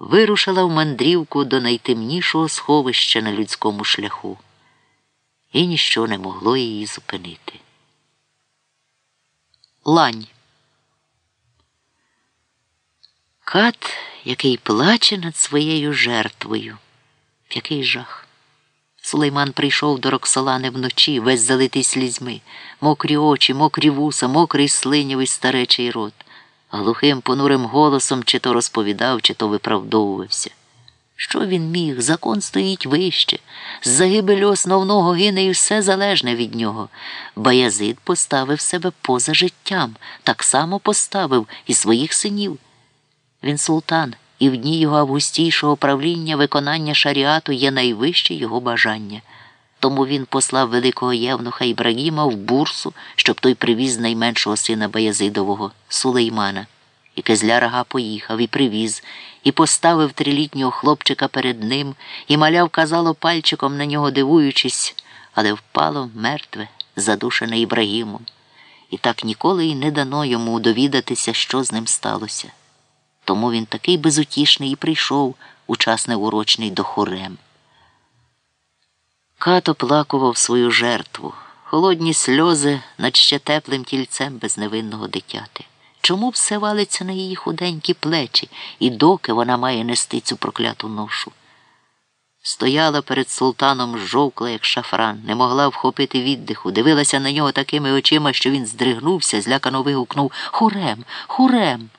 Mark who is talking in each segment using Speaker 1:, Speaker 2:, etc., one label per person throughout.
Speaker 1: вирушила в мандрівку до найтемнішого сховища на людському шляху, і ніщо не могло її зупинити. Лань. Кат, який плаче над своєю жертвою. Який жах. Сулейман прийшов до Роксолани вночі, весь залитий слізьми, мокрі очі, мокрі вуса, мокрий слинявий старечий рот. Глухим понурим голосом чи то розповідав, чи то виправдовувався. Що він міг? Закон стоїть вище. З загибелю основного гине і все залежне від нього. Баязид поставив себе поза життям, так само поставив і своїх синів. Він султан, і в дні його августійшого правління виконання шаріату є найвище його бажання. Тому він послав великого євнуха Ібрагіма в бурсу, щоб той привіз найменшого сина Баязидового, Сулеймана. І Кезля Рага поїхав і привіз, і поставив трилітнього хлопчика перед ним, і маляв казало пальчиком на нього дивуючись, але впало мертве, задушене Ібрагімом. І так ніколи й не дано йому довідатися, що з ним сталося. Тому він такий безутішний і прийшов у час неурочний до хорем. Като плакував свою жертву, холодні сльози над ще теплим тільцем безневинного дитяти. Чому все валиться на її худенькі плечі, і доки вона має нести цю прокляту ношу? Стояла перед султаном жовкла, як шафран, не могла вхопити віддиху, дивилася на нього такими очима, що він здригнувся, злякано вигукнув Хурем, хурем.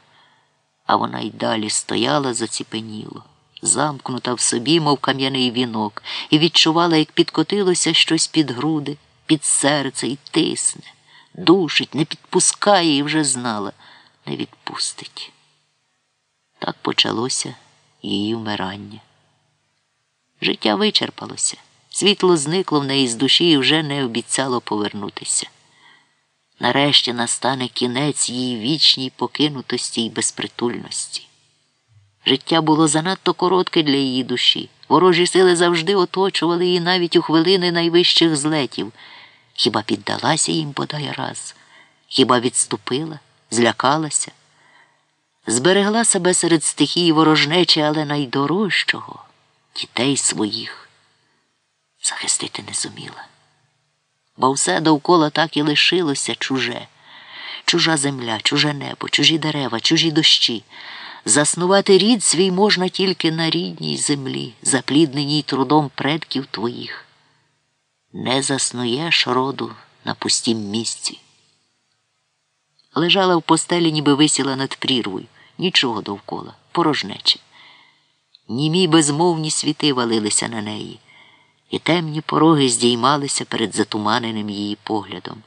Speaker 1: А вона й далі стояла заціпеніло, замкнута в собі, мов кам'яний вінок, і відчувала, як підкотилося щось під груди, під серце і тисне, душить, не підпускає і вже знала, не відпустить. Так почалося її вмирання. Життя вичерпалося, світло зникло в неї з душі і вже не обіцяло повернутися. Нарешті настане кінець її вічній покинутості і безпритульності. Життя було занадто коротке для її душі. Ворожі сили завжди оточували її навіть у хвилини найвищих злетів. Хіба піддалася їм бодай раз, хіба відступила, злякалася, зберегла себе серед стихії ворожнечі, але найдорожчого дітей своїх захистити не зуміла бо все довкола так і лишилося чуже, чужа земля, чуже небо, чужі дерева, чужі дощі. Заснувати рід свій можна тільки на рідній землі, заплідненій трудом предків твоїх. Не заснуєш роду на пустім місці. Лежала в постелі, ніби висіла над прірвою, нічого довкола, порожнече. Німі безмовні світи валилися на неї і темні пороги здіймалися перед затуманеним її поглядом.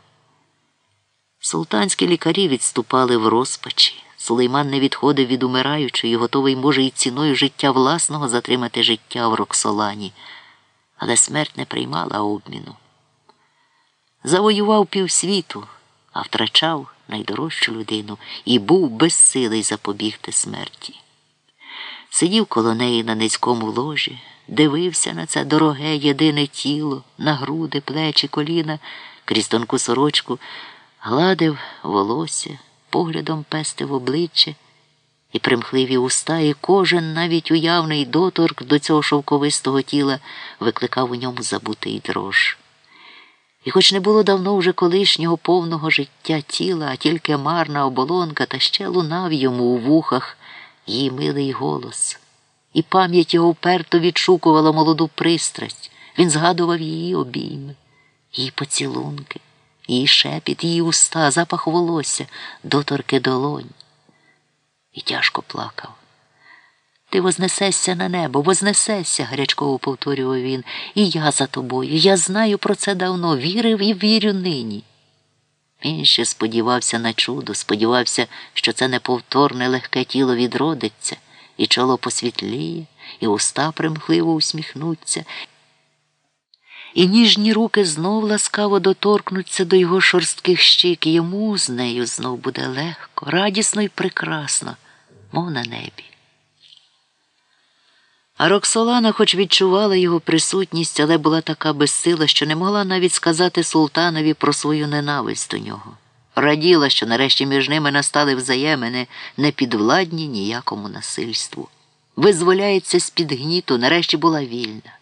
Speaker 1: Султанські лікарі відступали в розпачі. Сулейман не відходив від умираючої, готовий, може, і ціною життя власного затримати життя в Роксолані, але смерть не приймала обміну. Завоював півсвіту, а втрачав найдорожчу людину і був безсилий запобігти смерті. Сидів коло неї на низькому ложі дивився на це дороге єдине тіло, на груди, плечі, коліна, крізь тонку сорочку, гладив волосся, поглядом пестив обличчя і примхливі уста, і кожен навіть уявний доторк до цього шовковистого тіла викликав у ньому забутий дрож. І хоч не було давно вже колишнього повного життя тіла, а тільки марна оболонка, та ще лунав йому у вухах її милий голос і пам'ять його вперто відшукувала молоду пристрасть. Він згадував її обійми, її поцілунки, її шепіт, її уста, запах волосся, доторки долонь. І тяжко плакав. Ти вознесешся на небо, вознесешся, гарячково повторював він, і я за тобою. Я знаю про це давно, вірив і вірю нині. Він ще сподівався на чудо, сподівався, що це неповторне легке тіло відродиться і чоло посвітліє, і уста примхливо усміхнуться, і ніжні руки знов ласкаво доторкнуться до його шорстких щик, і йому з нею знов буде легко, радісно і прекрасно, мов на небі. А Роксолана, хоч відчувала його присутність, але була така безсила, що не могла навіть сказати султанові про свою ненависть до нього раділа, що нарешті між ними настали взаємини, не підвладні ніякому насильству. визволяється з-під гніту, нарешті була вільна.